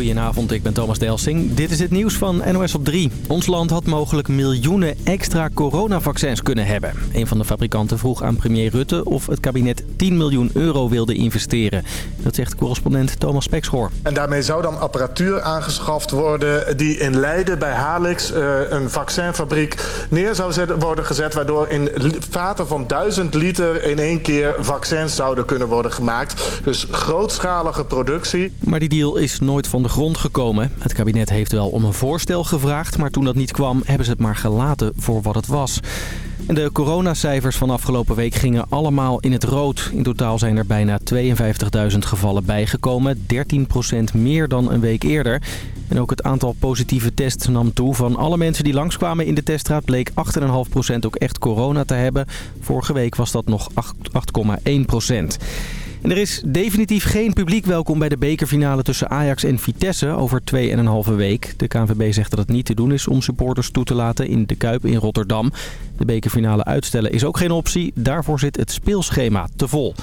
Goedenavond, ik ben Thomas Delsing. Dit is het nieuws van NOS op 3. Ons land had mogelijk miljoenen extra coronavaccins kunnen hebben. Een van de fabrikanten vroeg aan premier Rutte of het kabinet 10 miljoen euro wilde investeren. Dat zegt correspondent Thomas Spekschoor. En daarmee zou dan apparatuur aangeschaft worden die in Leiden bij Halix, uh, een vaccinfabriek, neer zou worden gezet. Waardoor in vaten van 1000 liter in één keer vaccins zouden kunnen worden gemaakt. Dus grootschalige productie. Maar die deal is nooit van de grond gekomen. Het kabinet heeft wel om een voorstel gevraagd, maar toen dat niet kwam hebben ze het maar gelaten voor wat het was. En de coronacijfers van afgelopen week gingen allemaal in het rood. In totaal zijn er bijna 52.000 gevallen bijgekomen, 13% meer dan een week eerder. En ook het aantal positieve tests nam toe. Van alle mensen die langskwamen in de teststraat bleek 8,5% ook echt corona te hebben. Vorige week was dat nog 8,1%. Er is definitief geen publiek welkom bij de bekerfinale tussen Ajax en Vitesse over 2,5 week. De KNVB zegt dat het niet te doen is om supporters toe te laten in de Kuip in Rotterdam. De bekerfinale uitstellen is ook geen optie. Daarvoor zit het speelschema te vol.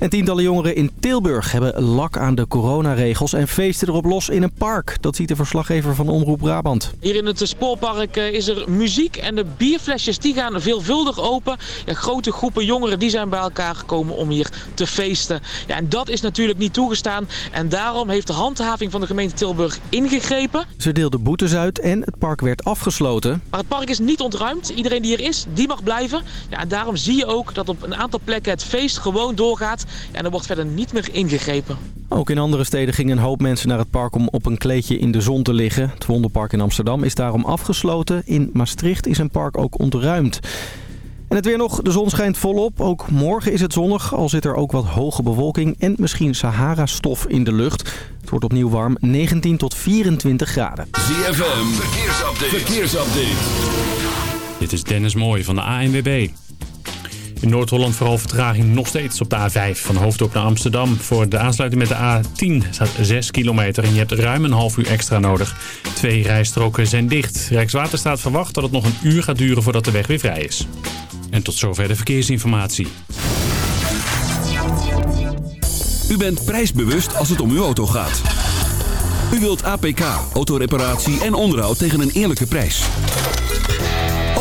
En tientallen jongeren in Tilburg hebben lak aan de coronaregels en feesten erop los in een park. Dat ziet de verslaggever van Omroep Brabant. Hier in het spoorpark eh, is er muziek en de bierflesjes die gaan veelvuldig open. Ja, grote groepen jongeren die zijn bij elkaar gekomen om hier te feesten. Ja, en dat is natuurlijk niet toegestaan en daarom heeft de handhaving van de gemeente Tilburg ingegrepen. Ze deelden boetes uit en het park werd afgesloten. Maar het park is niet ontruimd. Iedereen die er is, die mag blijven. Ja, en daarom zie je ook dat op een aantal plekken het feest gewoon doorgaat. En er wordt verder niet meer ingegrepen. Ook in andere steden gingen een hoop mensen naar het park om op een kleedje in de zon te liggen. Het Wonderpark in Amsterdam is daarom afgesloten. In Maastricht is een park ook ontruimd. En het weer nog, de zon schijnt volop. Ook morgen is het zonnig, al zit er ook wat hoge bewolking en misschien Sahara-stof in de lucht. Het wordt opnieuw warm, 19 tot 24 graden. ZFM, verkeersupdate. verkeersupdate. Dit is Dennis Mooij van de ANWB. In Noord-Holland vooral vertraging nog steeds op de A5 van Hoofddorp naar Amsterdam. Voor de aansluiting met de A10 staat 6 kilometer en je hebt ruim een half uur extra nodig. Twee rijstroken zijn dicht. Rijkswaterstaat verwacht dat het nog een uur gaat duren voordat de weg weer vrij is. En tot zover de verkeersinformatie. U bent prijsbewust als het om uw auto gaat. U wilt APK, autoreparatie en onderhoud tegen een eerlijke prijs.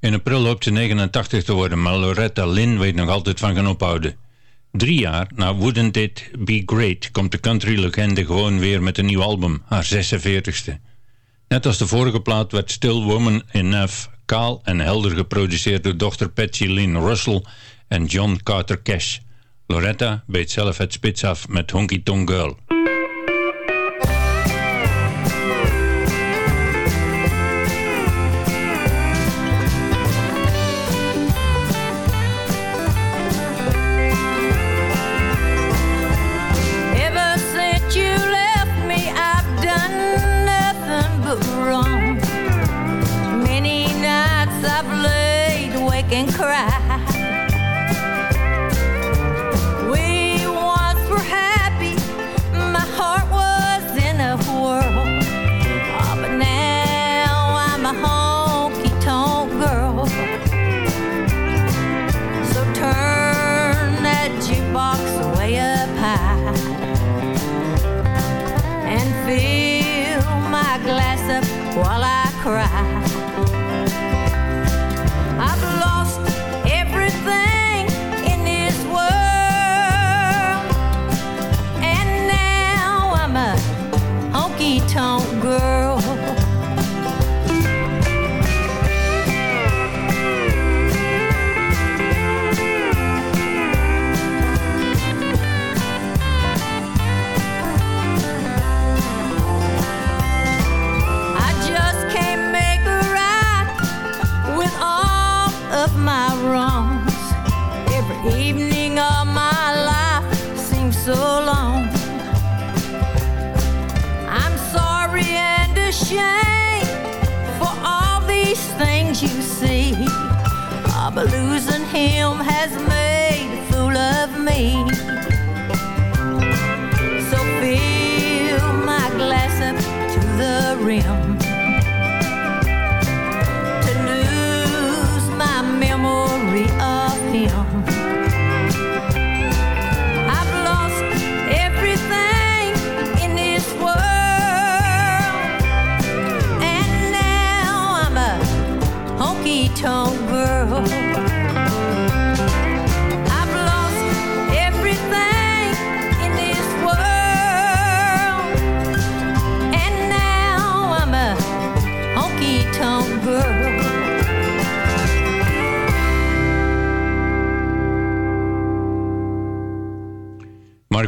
in april hoopt ze 89 te worden, maar Loretta Lynn weet nog altijd van gaan ophouden. Drie jaar na Wouldn't It Be Great komt de country-legende gewoon weer met een nieuw album, haar 46ste. Net als de vorige plaat werd Still Woman Enough kaal en helder geproduceerd door dochter Patsy Lynn Russell en John Carter Cash. Loretta beet zelf het spits af met Honky Tonk Girl.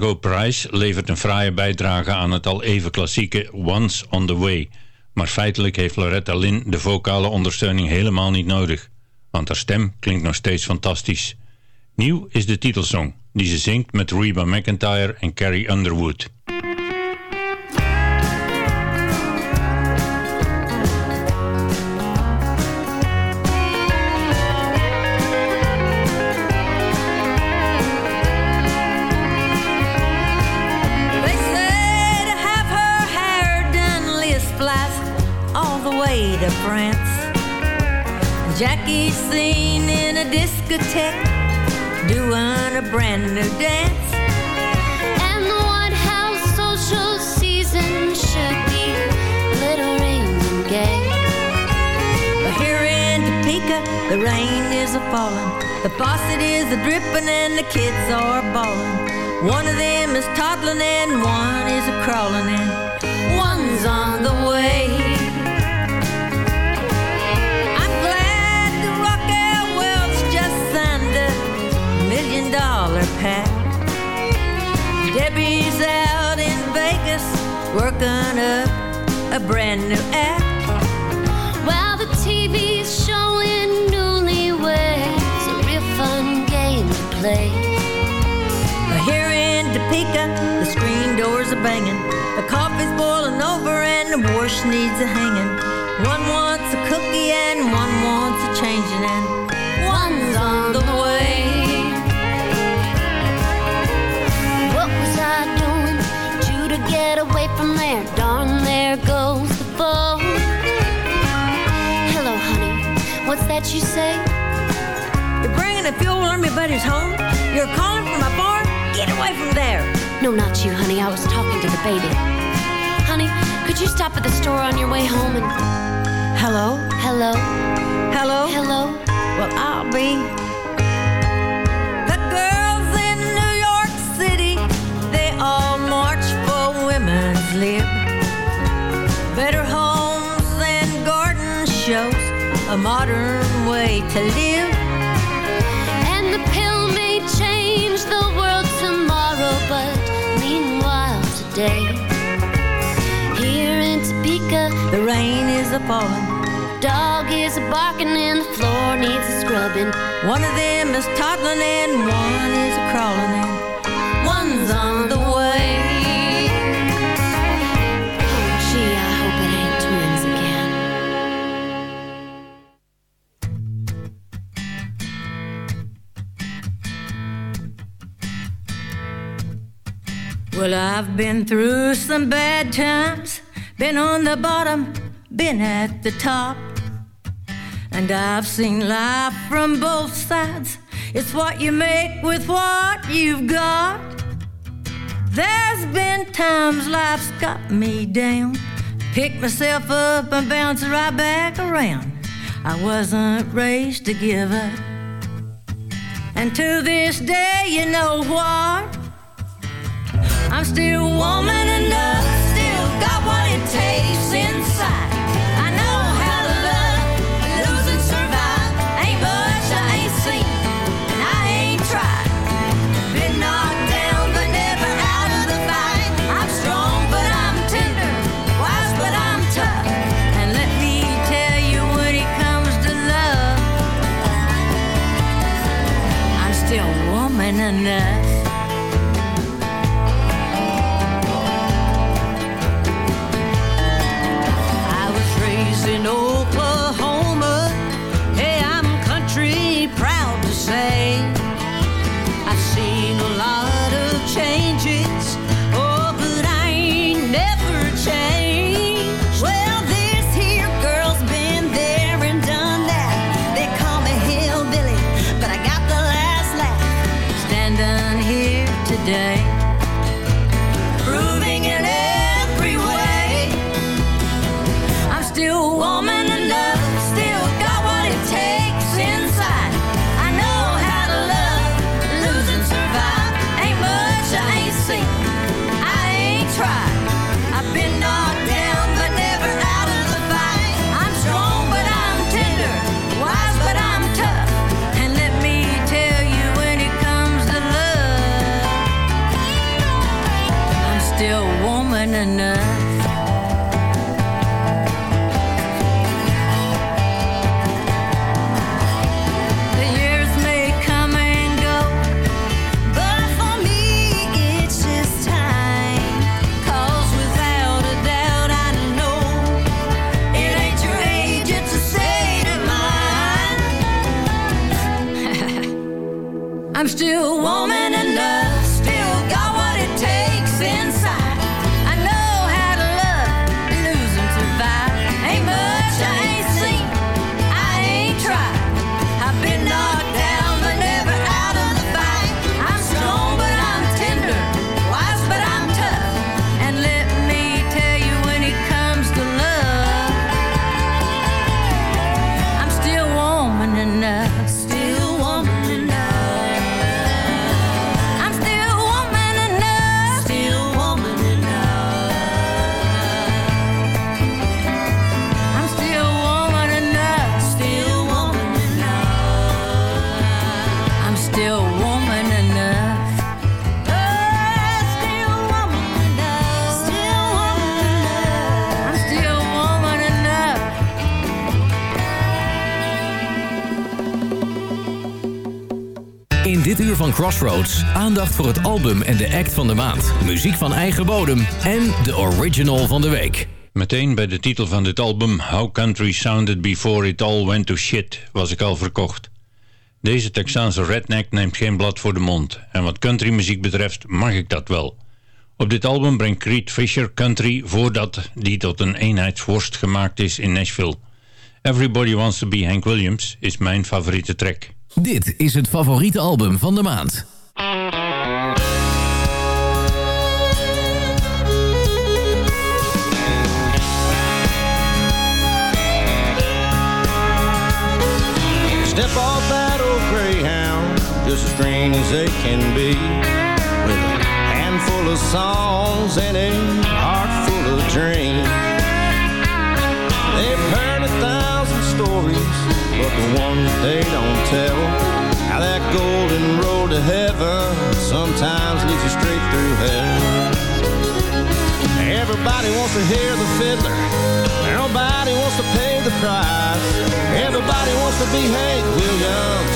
Margot Price levert een fraaie bijdrage aan het al even klassieke Once on the Way. Maar feitelijk heeft Loretta Lynn de vocale ondersteuning helemaal niet nodig. Want haar stem klinkt nog steeds fantastisch. Nieuw is de titelsong, die ze zingt met Reba McIntyre en Carrie Underwood. To France. Jackie's seen in a discotheque doing a brand new dance. And the White House social season should be glittering and gay. But here in Topeka, the rain is a falling, the faucet is a dripping, and the kids are bawling. One of them is toddling and one is a crawling, and one's on the way. Debbie's out in Vegas working up a brand new act. While the TV's showing newlyweds, a real fun game to play. Here in Topeka, the screen doors are banging. The coffee's boiling over and the wash needs a hanging. One wants a cookie and one wants a changing and that you say? You're bringing a fuel army buddies home? You're calling from my farm? Get away from there. No, not you, honey. I was talking to the baby. Honey, could you stop at the store on your way home and... Hello? Hello? Hello? Hello? Well, I'll be. The girls in New York City, they all march for women's lib. Better a modern way to live. And the pill may change the world tomorrow, but meanwhile today, here in Topeka, The rain is a falling. dog is a barking and the floor needs a scrubbing. One of them is toddling and one is a crawling Well, I've been through some bad times, been on the bottom, been at the top. And I've seen life from both sides. It's what you make with what you've got. There's been times life's got me down, Pick myself up and bounce right back around. I wasn't raised to give up. And to this day, you know what? I'm still woman enough, still got what it takes inside. I know how to love, and survive. Ain't much I ain't seen, and I ain't tried. Been knocked down, but never out of the fight. I'm strong, but I'm tender, wise, but I'm tough. And let me tell you, when it comes to love, I'm still woman enough. Here dit uur van Crossroads aandacht voor het album en de act van de maand. Muziek van eigen bodem en de original van de week. Meteen bij de titel van dit album, How Country Sounded Before It All Went to Shit, was ik al verkocht. Deze Texaanse redneck neemt geen blad voor de mond. En wat countrymuziek betreft mag ik dat wel. Op dit album brengt Creed Fisher country voordat die tot een eenheidsworst gemaakt is in Nashville. Everybody Wants to Be Hank Williams is mijn favoriete track. Dit is het favoriete album van de maand. Step off that old greyhound, just as green as they can be. With a handful of songs and a heart full of dreams. They've heard a thousand stories, but the ones they don't tell. How that golden road to heaven sometimes leads you straight through hell. Everybody wants to hear the fiddler. Nobody wants to pay the price. Everybody wants to be Hank Williams.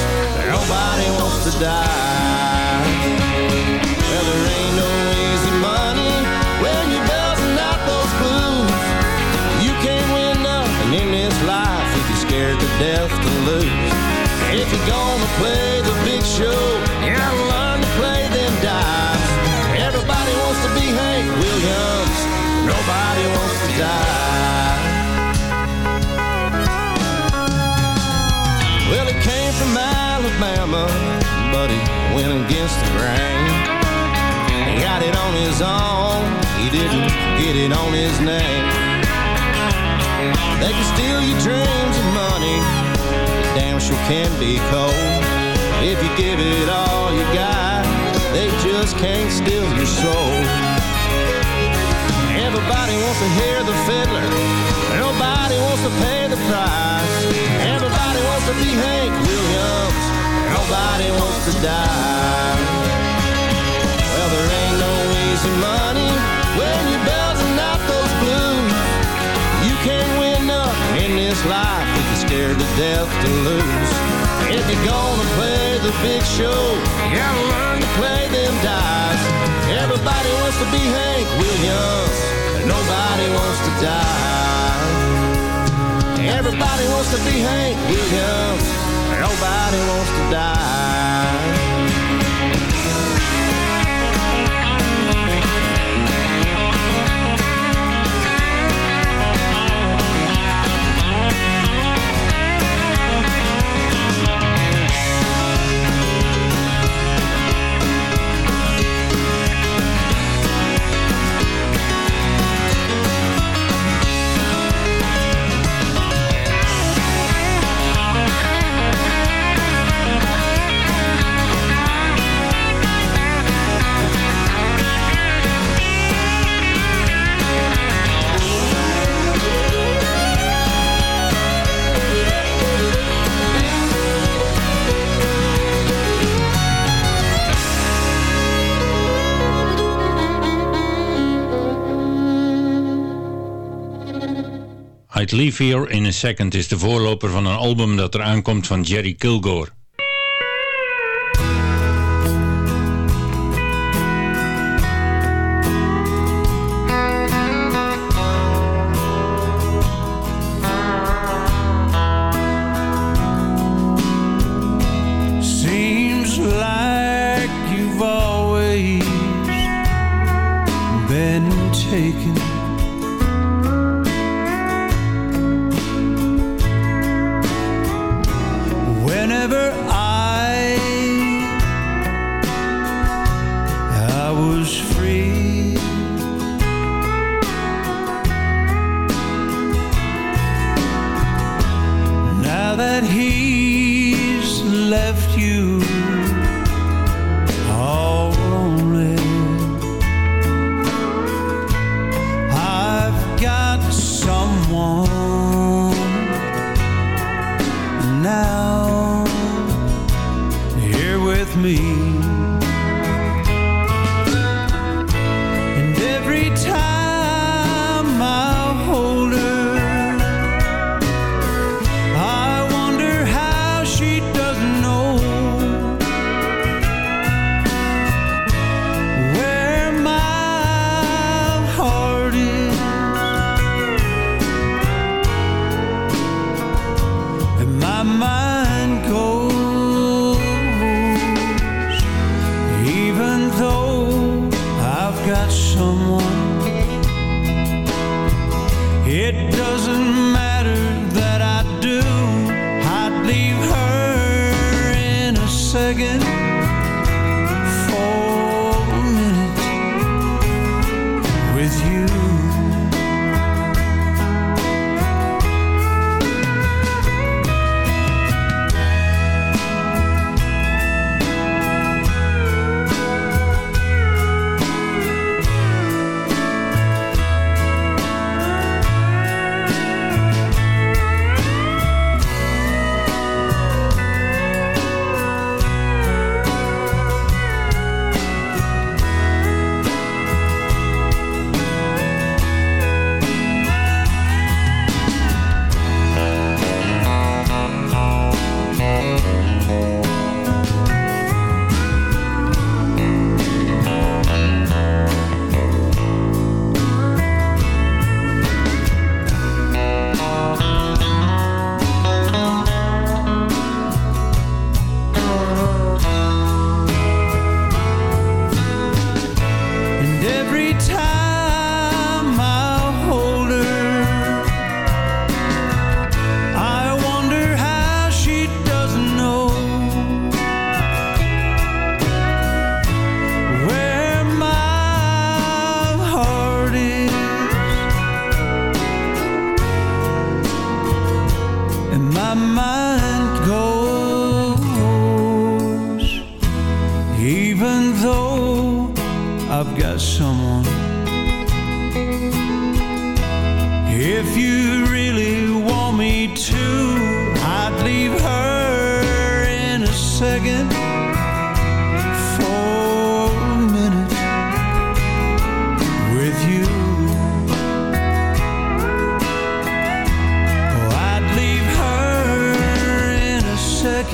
Nobody wants to die. Well, there ain't no easy money when you're belting out those blues. You can't win nothing in this life scared to death to lose. If you're gonna play the big show, you gotta learn to play them dives. Everybody wants to be Hank Williams. Nobody wants to die. Well, he came from Alabama, but he went against the grain. He got it on his own, he didn't get it on his name. They can steal your dreams money. They damn sure can be cold. If you give it all you got, they just can't steal your soul. Everybody wants to hear the fiddler. Nobody wants to pay the price. Everybody wants to be Hank Williams. Nobody wants to die. Well, there ain't no easy money when you're belting out those blues. You can't win nothing in this life scared to death to lose. If you're gonna play the big show, you gotta learn to play them dice. Everybody wants to be Hank Williams, and nobody wants to die. Everybody wants to be Hank Williams, and nobody wants to die. I'd Leave Here in a Second is de voorloper van een album dat eraan komt van Jerry Kilgore.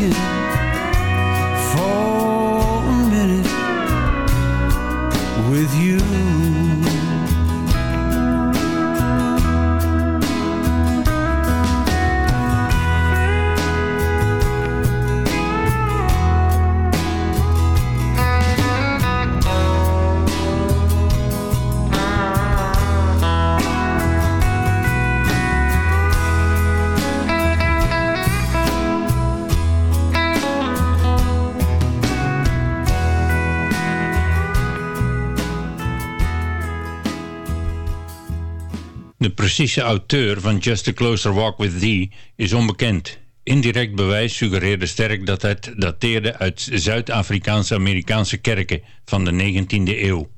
A De auteur van Just a Closer Walk with Thee is onbekend. Indirect bewijs suggereerde sterk dat het dateerde uit Zuid-Afrikaanse Amerikaanse kerken van de 19e eeuw.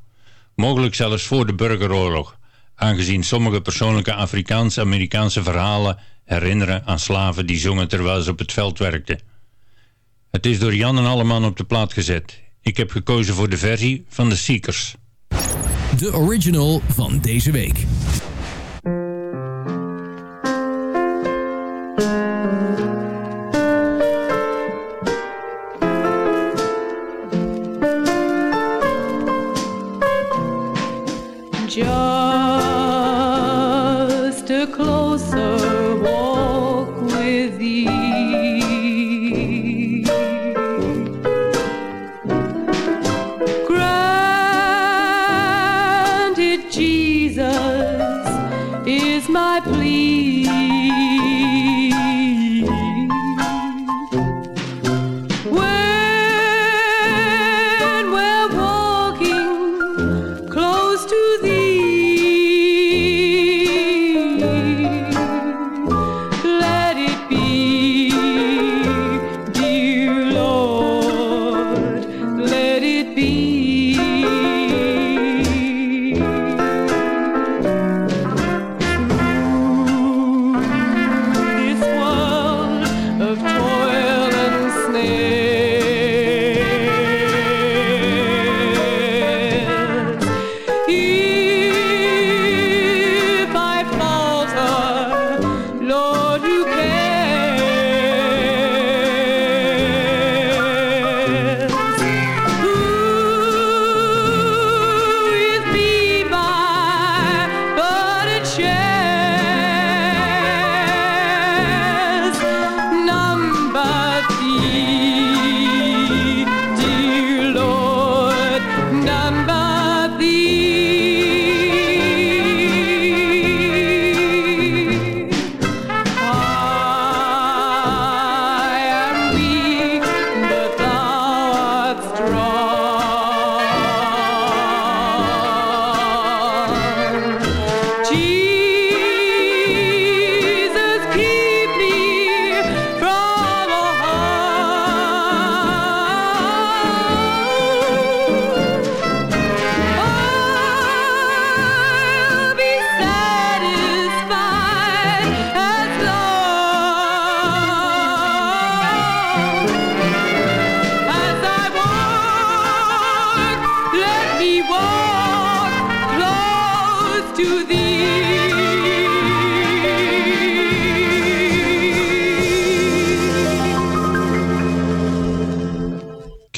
Mogelijk zelfs voor de burgeroorlog, aangezien sommige persoonlijke Afrikaans-Amerikaanse verhalen herinneren aan slaven die zongen terwijl ze op het veld werkten. Het is door Jan en Alleman op de plaat gezet. Ik heb gekozen voor de versie van de Seekers. De original van deze week.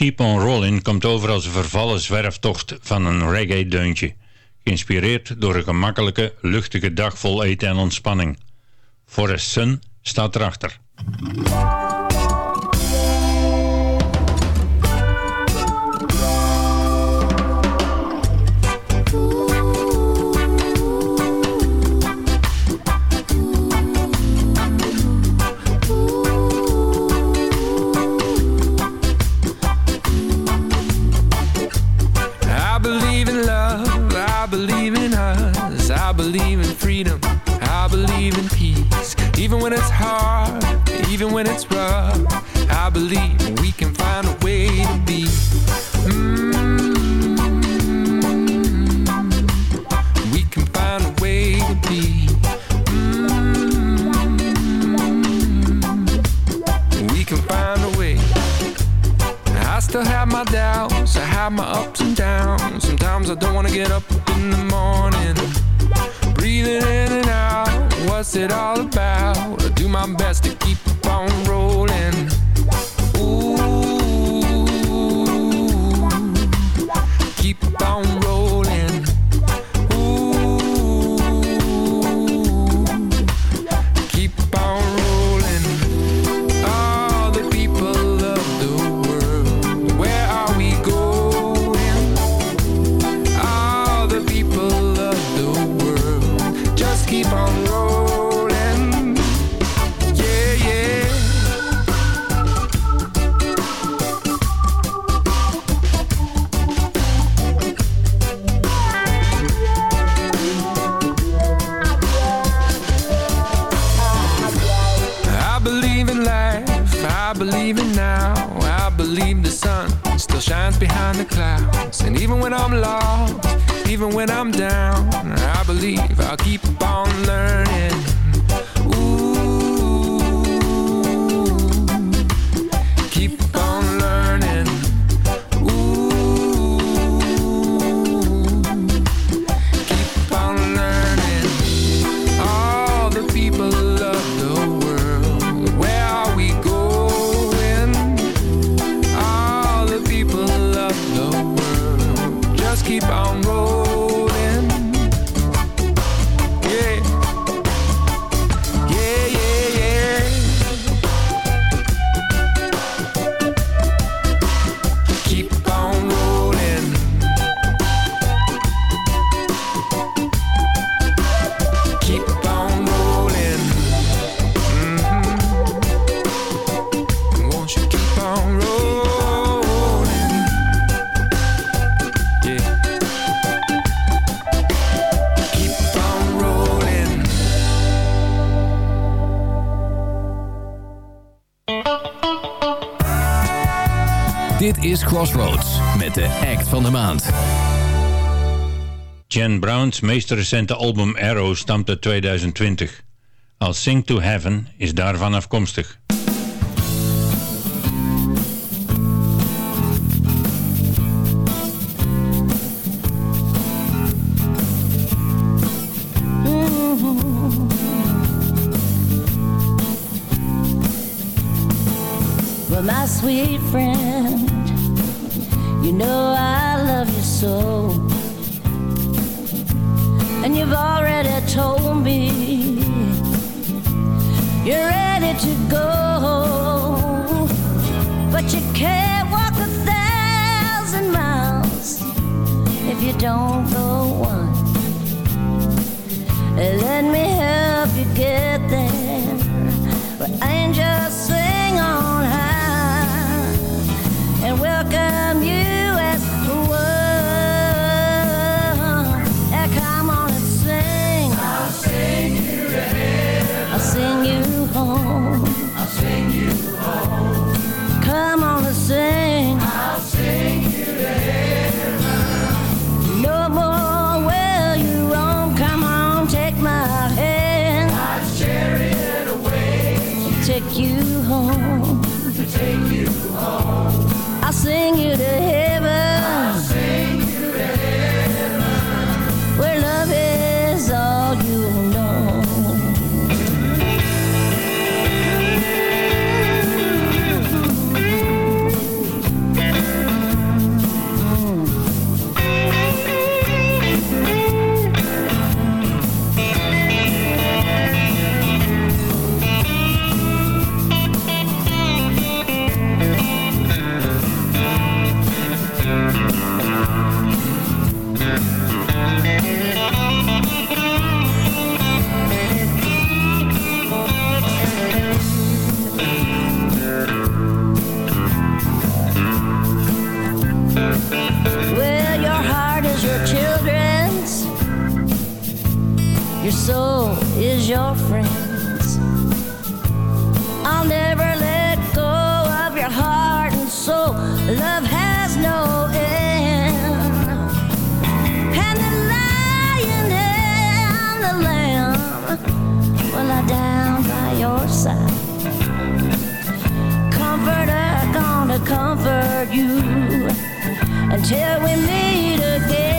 Keep on Rollin' komt over als een vervallen zwerftocht van een reggae-deuntje. Geïnspireerd door een gemakkelijke, luchtige dag vol eten en ontspanning. Forest Sun staat erachter. when it's rough. I believe we can find a way to be. Mm-hmm. We can find a way to be. Mm-hmm. We can find a way. I still have my doubts, I have my ups and downs. Sometimes I don't wanna get up in the morning. Breathing in and out, what's it all about? I do my best to keep keep on behind the clouds. And even when I'm lost, even when I'm down, I believe I'll keep on learning. Crossroads met de act van de maand. Jan Brown's meest recente album Arrow stamt uit 2020. Als Sing to Heaven is daarvan afkomstig. Sweet friend, you know I love you so. And you've already told me you're ready to go. But you can't walk a thousand miles if you don't go one. Let me help you get there. Soul is your friend's. I'll never let go of your heart and soul. Love has no end. And the lion and the lamb will lie down by your side. Comforter gonna comfort you until was het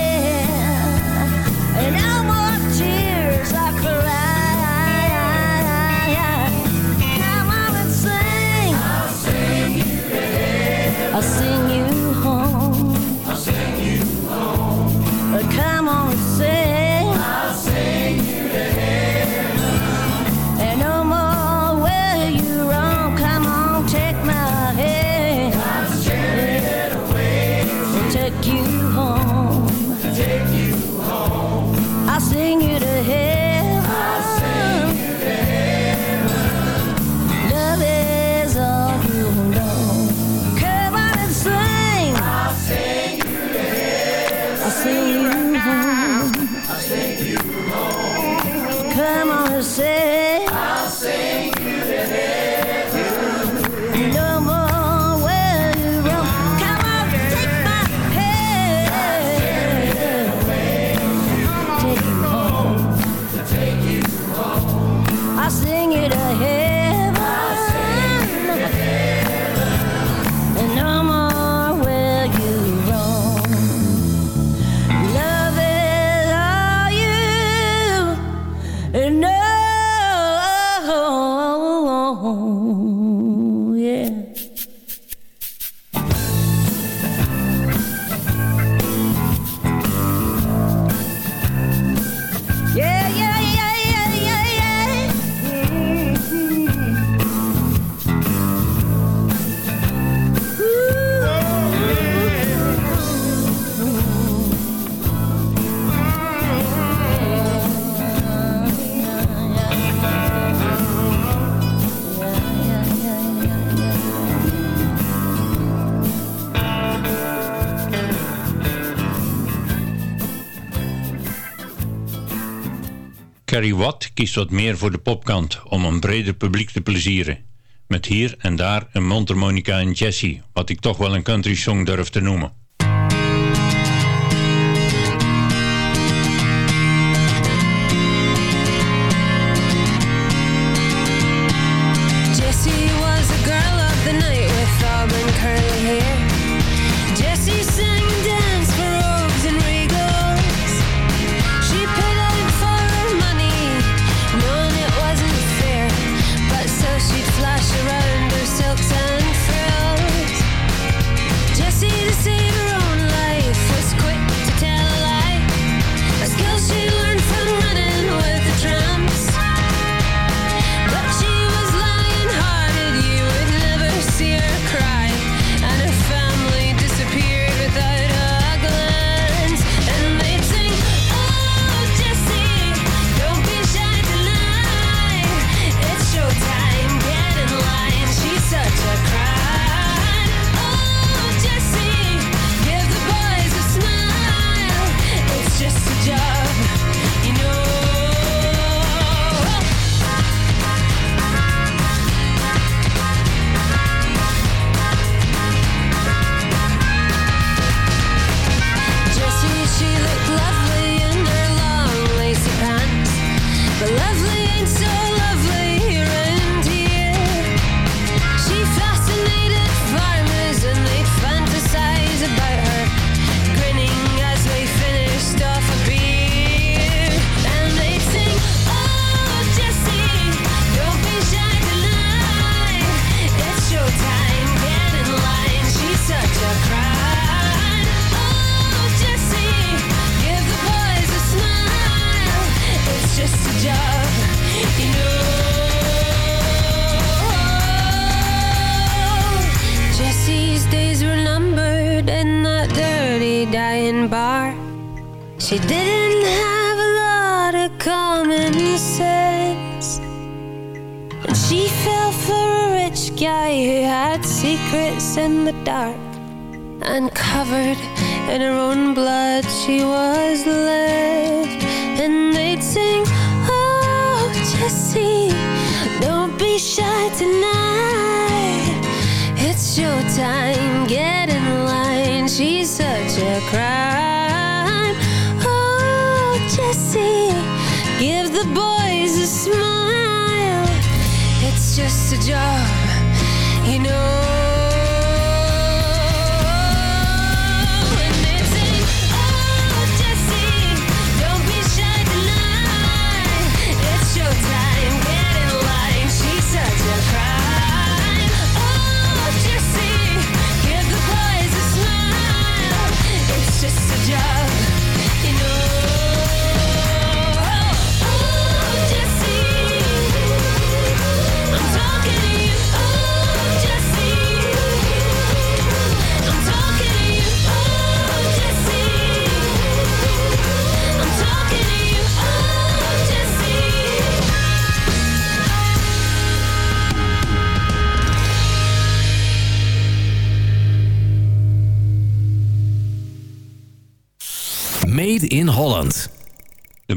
Kerry Watt kiest wat meer voor de popkant om een breder publiek te plezieren. Met hier en daar een mondharmonica en Jessie, wat ik toch wel een country song durf te noemen.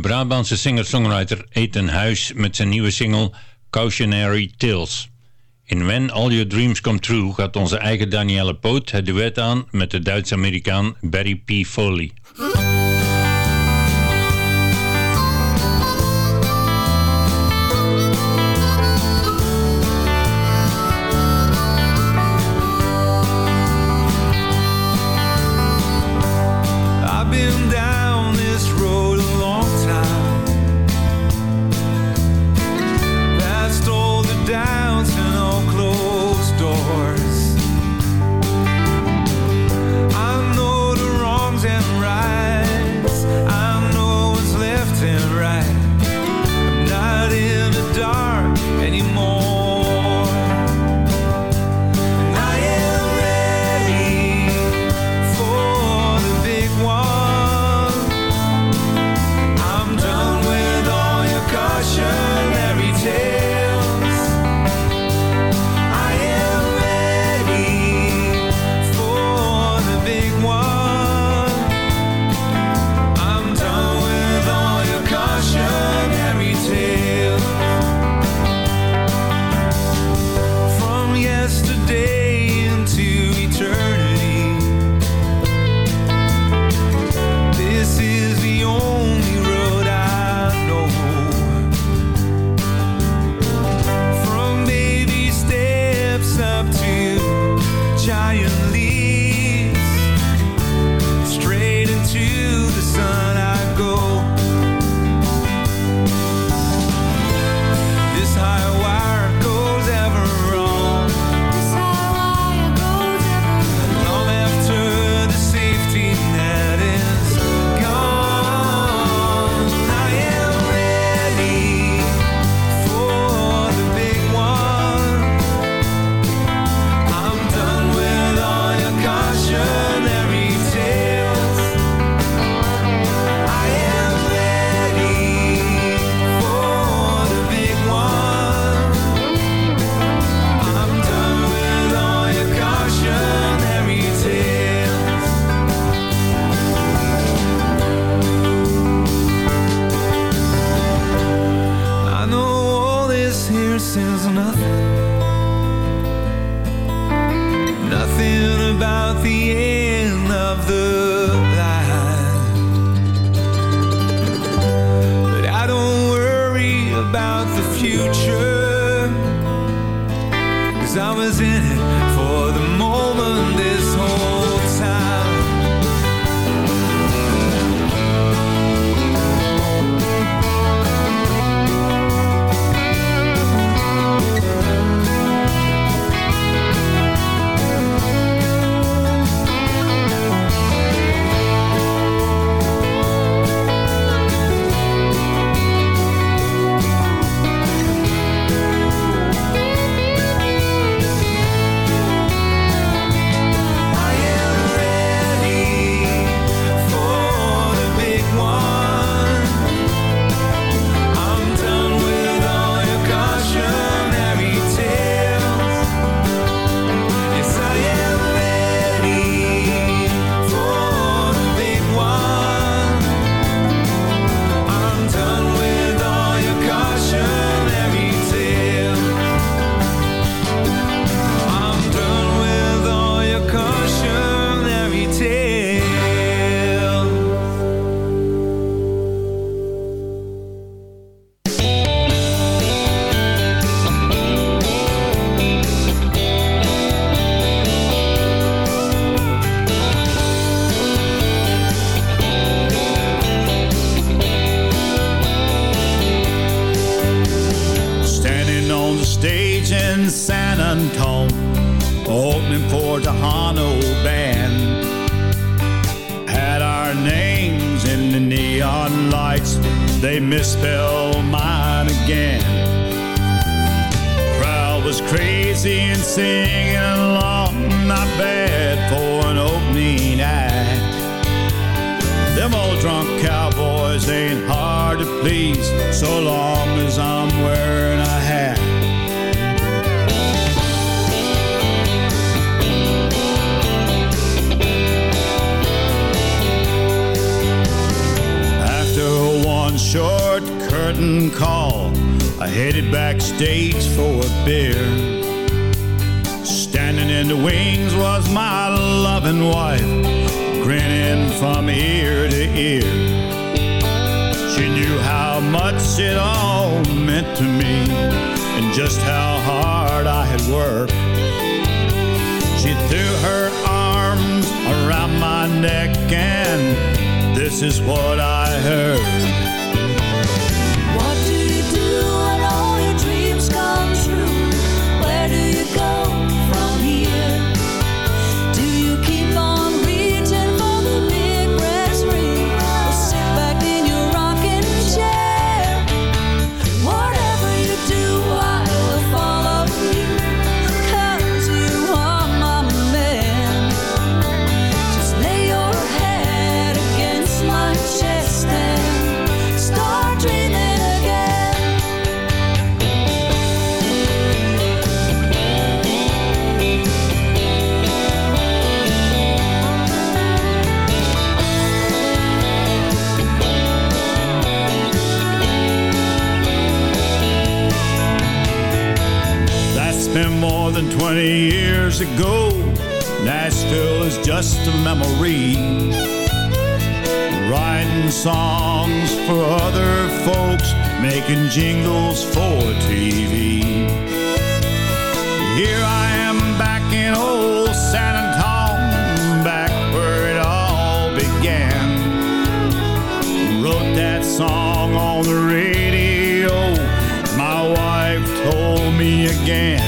Brabantse singer-songwriter Ethan Huis met zijn nieuwe single Cautionary Tales. In When All Your Dreams Come True gaat onze eigen Danielle Poot het duet aan met de Duits-Amerikaan Barry P. Foley. short curtain call. I headed backstage for a beer. Standing in the wings was my loving wife Grinning from ear to ear. She knew how much it all meant to me And just how hard I had worked. She threw her arms around my neck And this is what I heard. many years ago, Nashville is just a memory. Writing songs for other folks, making jingles for TV. Here I am back in old San Antonio, back where it all began. Wrote that song on the radio, my wife told me again.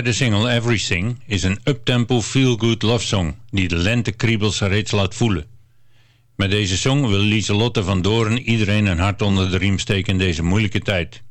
derde single Everything is een uptempo feel-good love song die de lentekriebels reeds laat voelen. Met deze song wil Lieselotte van Doorn iedereen een hart onder de riem steken in deze moeilijke tijd.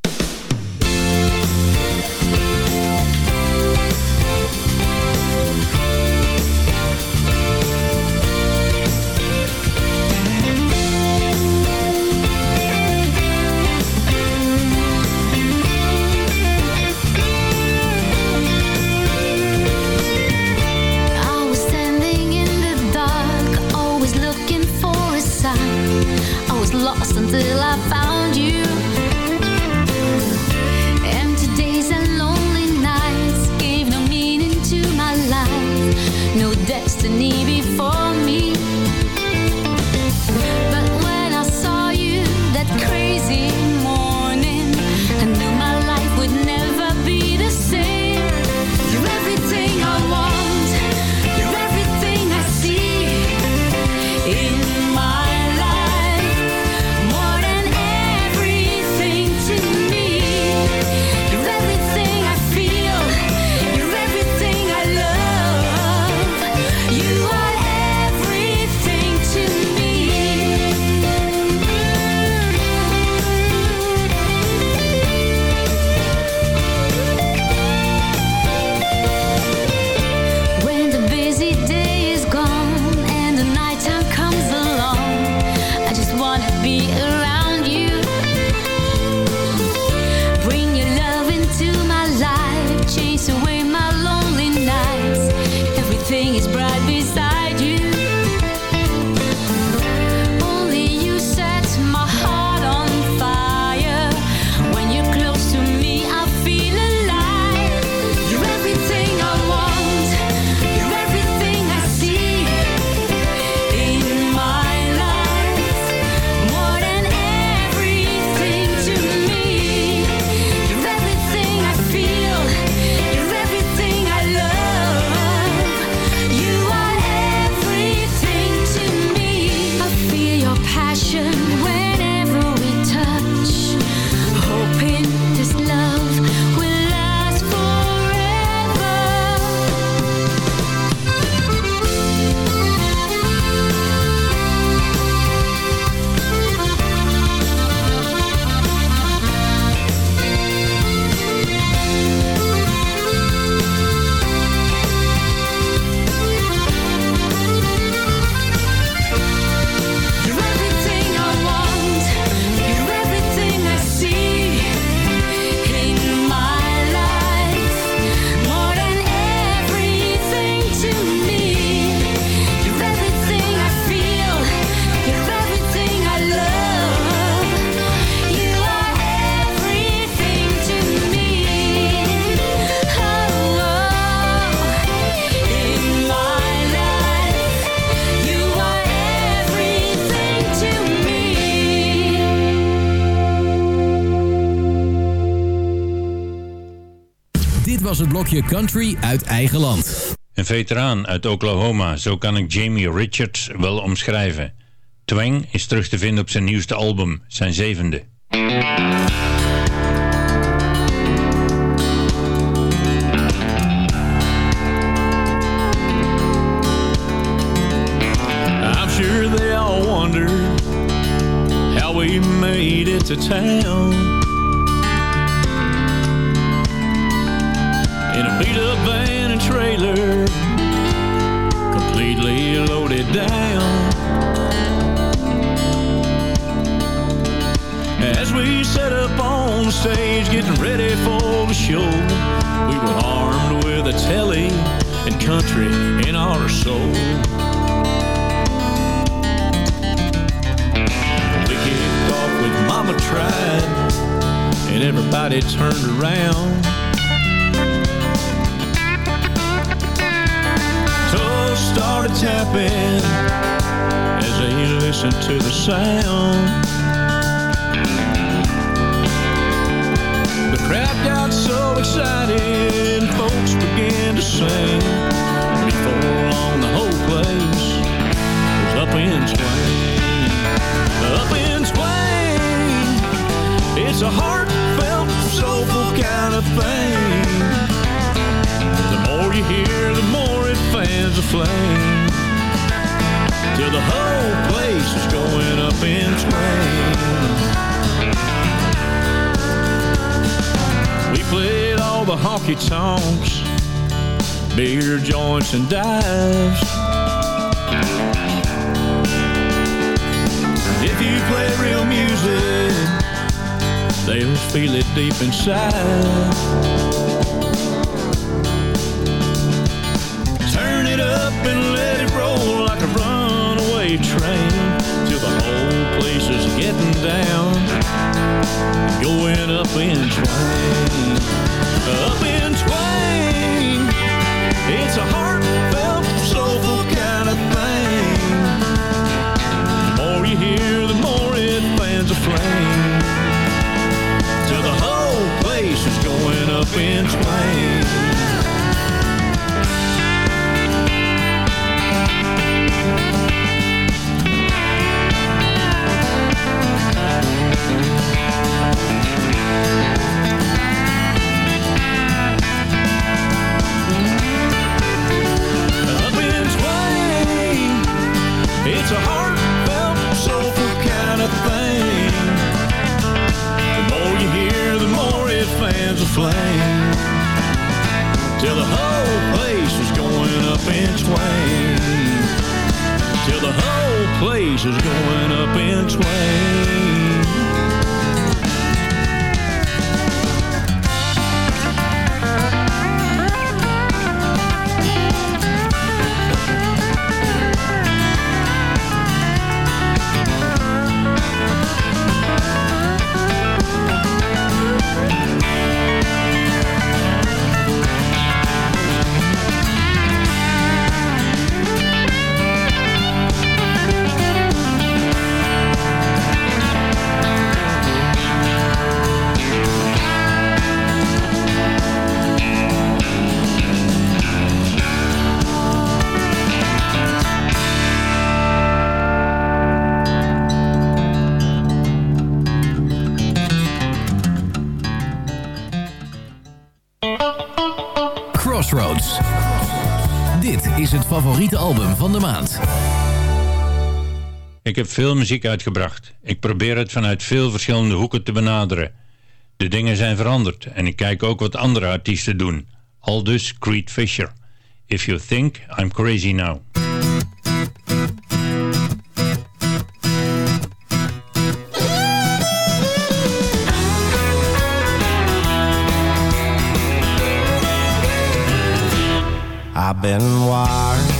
destiny before. Blokje Country uit eigen land. Een veteraan uit Oklahoma, zo kan ik Jamie Richards wel omschrijven. Twang is terug te vinden op zijn nieuwste album, zijn zevende. I'm sure they all wonder how we made it to town. Stage, getting ready for the show, we were armed with a telly and country in our soul. We kicked off with Mama Tried, and everybody turned around. Toes started tapping as they listened to the sound. Excited, folks began to sing. Before long, the whole place was up in swing. Up in swing. It's a heartfelt, soulful kind of thing. The more you hear, the more it fans the flame. Till the whole place is going up in swing. The honky tonks, beer joints and dives. If you play real music, they'll feel it deep inside. Turn it up and let it roll like a runaway train till the whole place is getting down, going up in twain, up in twain. It's a heartfelt, soulful kind of thing. The more you hear, the more it fans a flame, till the whole place is going up in twain. Flame. Till the whole place is going up in twain. Till the whole place is going heb veel muziek uitgebracht. Ik probeer het vanuit veel verschillende hoeken te benaderen. De dingen zijn veranderd en ik kijk ook wat andere artiesten doen. Aldus Creed Fisher. If you think I'm crazy now. I've been wired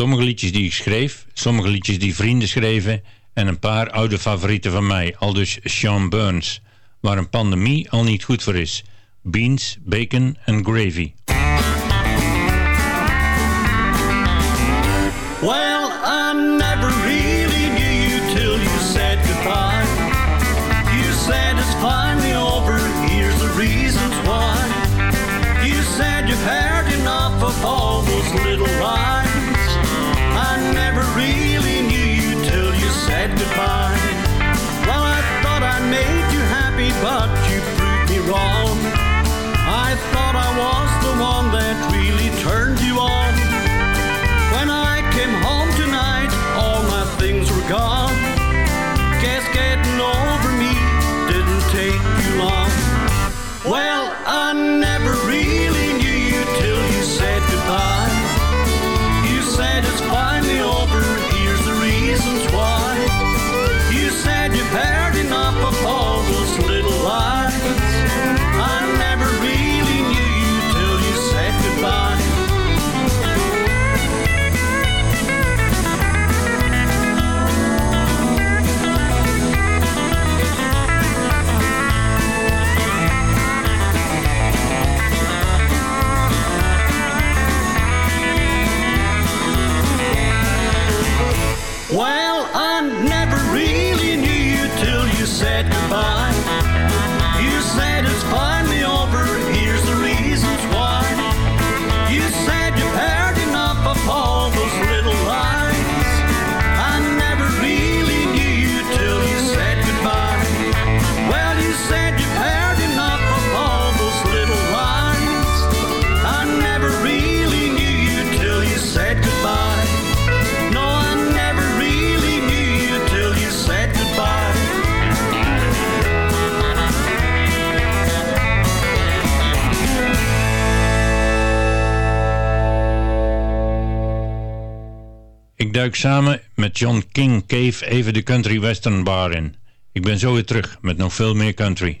Sommige liedjes die ik schreef, sommige liedjes die vrienden schreven... en een paar oude favorieten van mij, al dus Sean Burns... waar een pandemie al niet goed voor is. Beans, bacon en gravy. Well, I'm wrong. You satisfied? duik samen met John King Cave even de country western bar in. Ik ben zo weer terug met nog veel meer country.